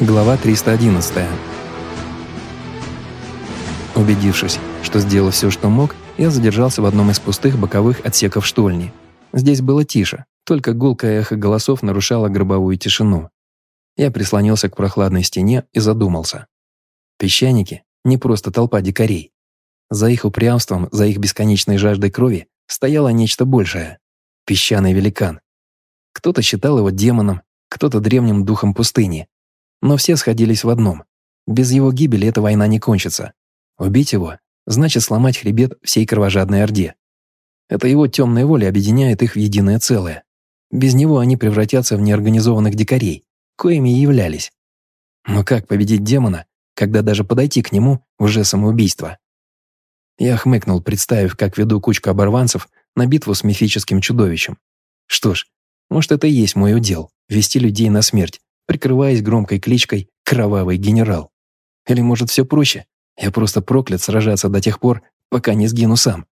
Глава 311. Убедившись, что сделал все, что мог, я задержался в одном из пустых боковых отсеков штольни. Здесь было тише, только гулкое эхо голосов нарушало гробовую тишину. Я прислонился к прохладной стене и задумался. Песчаники — не просто толпа дикарей. За их упрямством, за их бесконечной жаждой крови стояло нечто большее — песчаный великан. Кто-то считал его демоном, кто-то древним духом пустыни, но все сходились в одном. Без его гибели эта война не кончится. Убить его значит сломать хребет всей кровожадной Орде. Это его темная воля объединяет их в единое целое. Без него они превратятся в неорганизованных дикарей, коими и являлись. Но как победить демона, когда даже подойти к нему уже самоубийство? Я хмыкнул, представив, как веду кучку оборванцев на битву с мифическим чудовищем. Что ж, может, это и есть мой удел — вести людей на смерть, прикрываясь громкой кличкой «Кровавый генерал». Или, может, все проще? Я просто проклят сражаться до тех пор, пока не сгину сам.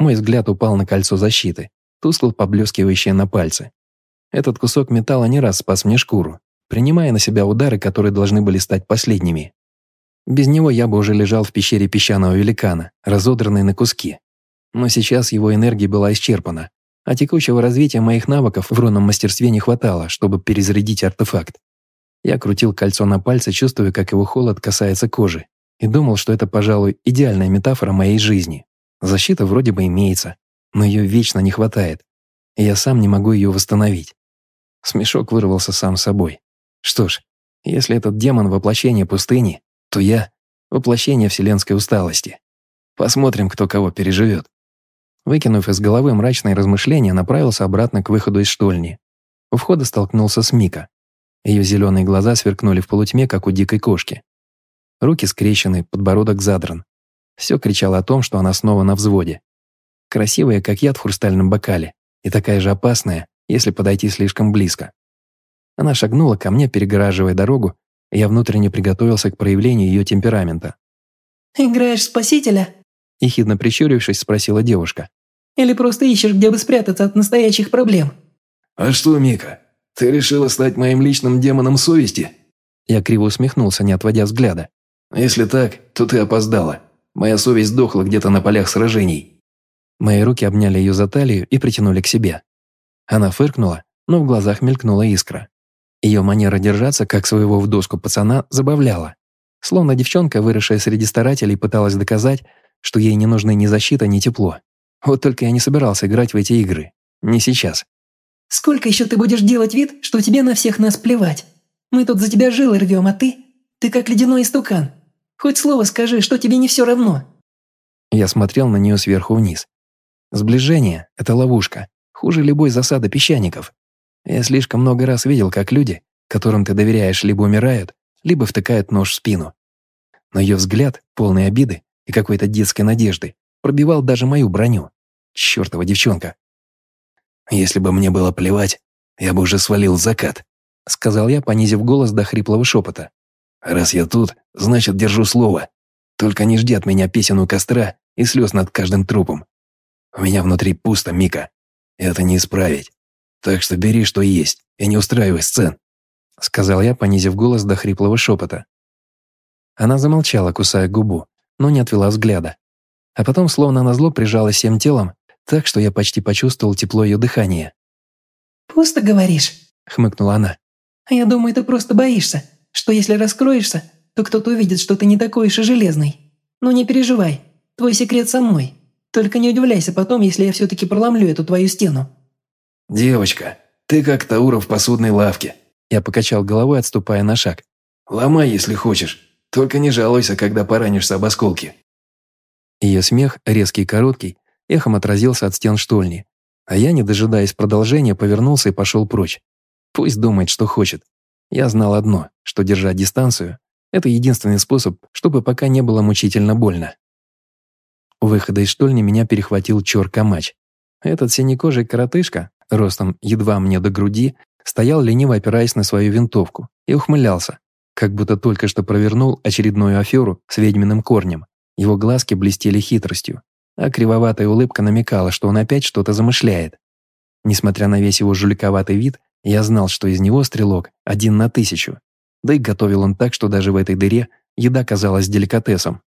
Мой взгляд упал на кольцо защиты, тускло поблескивающее на пальце. Этот кусок металла не раз спас мне шкуру, принимая на себя удары, которые должны были стать последними. Без него я бы уже лежал в пещере песчаного великана, разодранный на куски. Но сейчас его энергия была исчерпана, а текущего развития моих навыков в рунном мастерстве не хватало, чтобы перезарядить артефакт. Я крутил кольцо на пальце, чувствуя, как его холод касается кожи, и думал, что это, пожалуй, идеальная метафора моей жизни. Защита вроде бы имеется, но ее вечно не хватает, и я сам не могу ее восстановить. Смешок вырвался сам собой. Что ж, если этот демон воплощение пустыни, то я — воплощение вселенской усталости. Посмотрим, кто кого переживет. Выкинув из головы мрачные размышления, направился обратно к выходу из штольни. У входа столкнулся с Мика. Ее зеленые глаза сверкнули в полутьме, как у дикой кошки. Руки скрещены, подбородок задран. Все кричало о том, что она снова на взводе. Красивая, как яд в хрустальном бокале, и такая же опасная, если подойти слишком близко. Она шагнула ко мне, перегораживая дорогу, и я внутренне приготовился к проявлению ее темперамента. «Играешь спасителя?» Ехидно прищурившись, спросила девушка. «Или просто ищешь, где бы спрятаться от настоящих проблем?» «А что, Мика, ты решила стать моим личным демоном совести?» Я криво усмехнулся, не отводя взгляда. «Если так, то ты опоздала. Моя совесть сдохла где-то на полях сражений». Мои руки обняли ее за талию и притянули к себе. Она фыркнула, но в глазах мелькнула искра. Ее манера держаться, как своего в доску пацана, забавляла. Словно девчонка, выросшая среди старателей, пыталась доказать, что ей не нужны ни защита, ни тепло. Вот только я не собирался играть в эти игры. Не сейчас. «Сколько еще ты будешь делать вид, что тебе на всех нас плевать? Мы тут за тебя жилы рвем, а ты? Ты как ледяной истукан. Хоть слово скажи, что тебе не все равно». Я смотрел на нее сверху вниз. Сближение — это ловушка. Хуже любой засады песчаников. Я слишком много раз видел, как люди, которым ты доверяешь, либо умирают, либо втыкают нож в спину. Но ее взгляд, полный обиды, и какой-то детской надежды, пробивал даже мою броню. Чёртова девчонка. «Если бы мне было плевать, я бы уже свалил закат», сказал я, понизив голос до хриплого шепота. «Раз я тут, значит, держу слово. Только не жди от меня песен у костра и слез над каждым трупом. У меня внутри пусто, Мика. Это не исправить. Так что бери, что есть, и не устраивай сцен», сказал я, понизив голос до хриплого шепота. Она замолчала, кусая губу, но не отвела взгляда. А потом, словно назло, прижалась всем телом, так что я почти почувствовал тепло ее дыхания. «Пусто говоришь?» — хмыкнула она. «А я думаю, ты просто боишься, что если раскроешься, то кто-то увидит, что ты не такой уж и железный. Но не переживай, твой секрет со мной. Только не удивляйся потом, если я все-таки проломлю эту твою стену». «Девочка, ты как Таура в посудной лавке». Я покачал головой, отступая на шаг. «Ломай, если хочешь. Только не жалуйся, когда поранишься об осколки». Ее смех, резкий и короткий, эхом отразился от стен штольни, а я, не дожидаясь продолжения, повернулся и пошел прочь. Пусть думает, что хочет. Я знал одно, что держать дистанцию – это единственный способ, чтобы пока не было мучительно больно. У выхода из штольни меня перехватил чор Камач. Этот синекожий коротышка, ростом едва мне до груди, стоял лениво опираясь на свою винтовку и ухмылялся, как будто только что провернул очередную аферу с ведьминым корнем. Его глазки блестели хитростью, а кривоватая улыбка намекала, что он опять что-то замышляет. Несмотря на весь его жуликоватый вид, я знал, что из него стрелок один на тысячу. Да и готовил он так, что даже в этой дыре еда казалась деликатесом.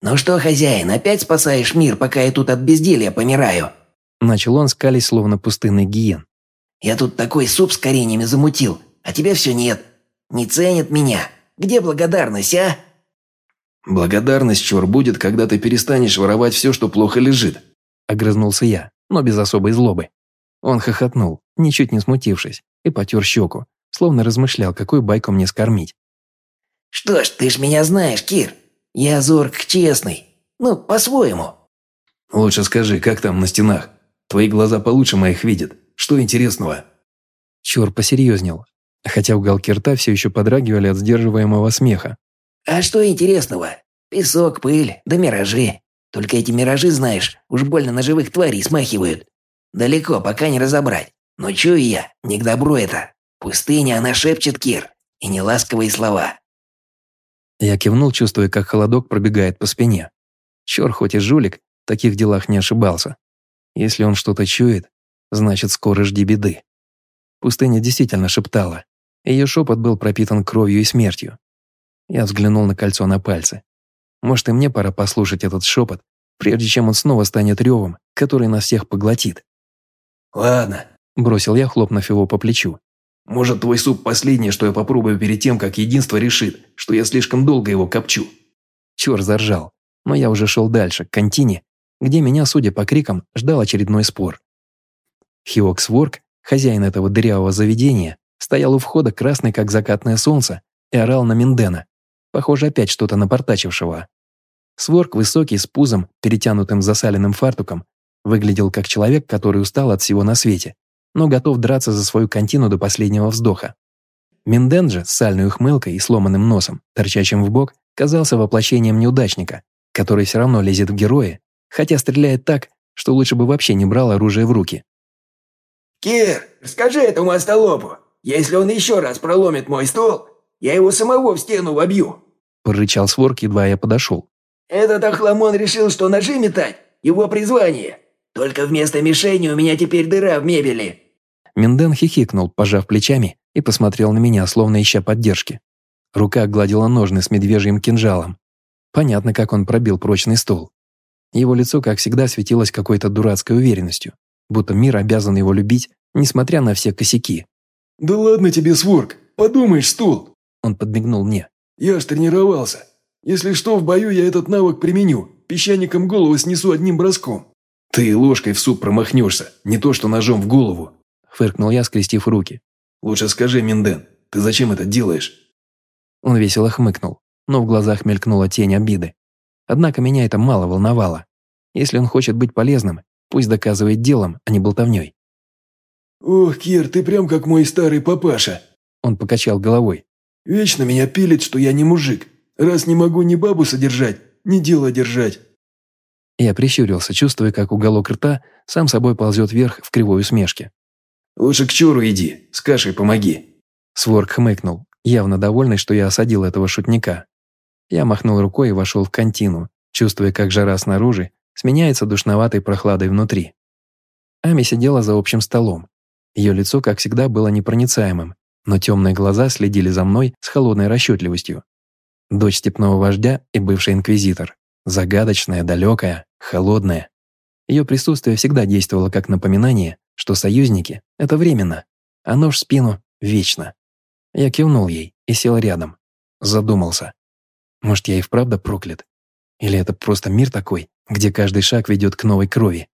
«Ну что, хозяин, опять спасаешь мир, пока я тут от безделья помираю?» Начал он, скались, словно пустынный гиен. «Я тут такой суп с кореньями замутил, а тебя все нет. Не ценят меня. Где благодарность, а?» «Благодарность, чур, будет, когда ты перестанешь воровать все, что плохо лежит», — огрызнулся я, но без особой злобы. Он хохотнул, ничуть не смутившись, и потер щеку, словно размышлял, какую байку мне скормить. «Что ж, ты ж меня знаешь, Кир. Я зорк честный. Ну, по-своему». «Лучше скажи, как там на стенах? Твои глаза получше моих видят. Что интересного?» Чур посерьезнел, хотя уголки рта все еще подрагивали от сдерживаемого смеха. «А что интересного? Песок, пыль, да миражи. Только эти миражи, знаешь, уж больно на живых тварей смахивают. Далеко, пока не разобрать. Но чую я, не к добру это. Пустыня, она шепчет Кир, и неласковые слова. Я кивнул, чувствуя, как холодок пробегает по спине. Чёр, хоть и жулик, в таких делах не ошибался. Если он что-то чует, значит, скоро жди беды. Пустыня действительно шептала. Ее шепот был пропитан кровью и смертью. Я взглянул на кольцо на пальце. Может, и мне пора послушать этот шепот, прежде чем он снова станет ревом, который нас всех поглотит. «Ладно», – бросил я, хлопнув его по плечу. «Может, твой суп последнее, что я попробую перед тем, как единство решит, что я слишком долго его копчу». Чёр заржал, но я уже шел дальше, к контине, где меня, судя по крикам, ждал очередной спор. Хиоксворк, хозяин этого дырявого заведения, стоял у входа красный, как закатное солнце, и орал на Миндена. Похоже, опять что-то напортачившего. Сворк, высокий, с пузом, перетянутым засаленным фартуком, выглядел как человек, который устал от всего на свете, но готов драться за свою контину до последнего вздоха. Минден же с сальной ухмылкой и сломанным носом, торчащим в бок, казался воплощением неудачника, который все равно лезет в герои, хотя стреляет так, что лучше бы вообще не брал оружие в руки. «Кир, скажи этому остолопу, если он еще раз проломит мой стол, я его самого в стену вобью!» Прорычал Сворк, едва я подошел. «Этот охламон решил, что ножи метать – его призвание. Только вместо мишени у меня теперь дыра в мебели». Минден хихикнул, пожав плечами, и посмотрел на меня, словно ища поддержки. Рука гладила ножны с медвежьим кинжалом. Понятно, как он пробил прочный стол. Его лицо, как всегда, светилось какой-то дурацкой уверенностью, будто мир обязан его любить, несмотря на все косяки. «Да ладно тебе, Сворк, подумаешь, стул!» Он подмигнул мне. «Я ж тренировался. Если что, в бою я этот навык применю. Песчаником голову снесу одним броском». «Ты ложкой в суп промахнешься, не то что ножом в голову», – фыркнул я, скрестив руки. «Лучше скажи, Минден, ты зачем это делаешь?» Он весело хмыкнул, но в глазах мелькнула тень обиды. Однако меня это мало волновало. Если он хочет быть полезным, пусть доказывает делом, а не болтовней. «Ох, Кир, ты прям как мой старый папаша!» Он покачал головой. «Вечно меня пилит, что я не мужик. Раз не могу ни бабу содержать, ни дело держать. Я прищурился, чувствуя, как уголок рта сам собой ползет вверх в кривой усмешке. «Лучше к чуру иди, с кашей помоги». Сворк хмыкнул, явно довольный, что я осадил этого шутника. Я махнул рукой и вошел в контину, чувствуя, как жара снаружи сменяется душноватой прохладой внутри. Ами сидела за общим столом. Ее лицо, как всегда, было непроницаемым, но темные глаза следили за мной с холодной расчетливостью. Дочь степного вождя и бывший инквизитор. Загадочная, далекая, холодная. Ее присутствие всегда действовало как напоминание, что союзники — это временно, а нож в спину — вечно. Я кивнул ей и сел рядом. Задумался. Может, я и вправду проклят? Или это просто мир такой, где каждый шаг ведет к новой крови?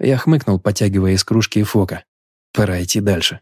Я хмыкнул, потягивая из кружки и фока. Пора идти дальше.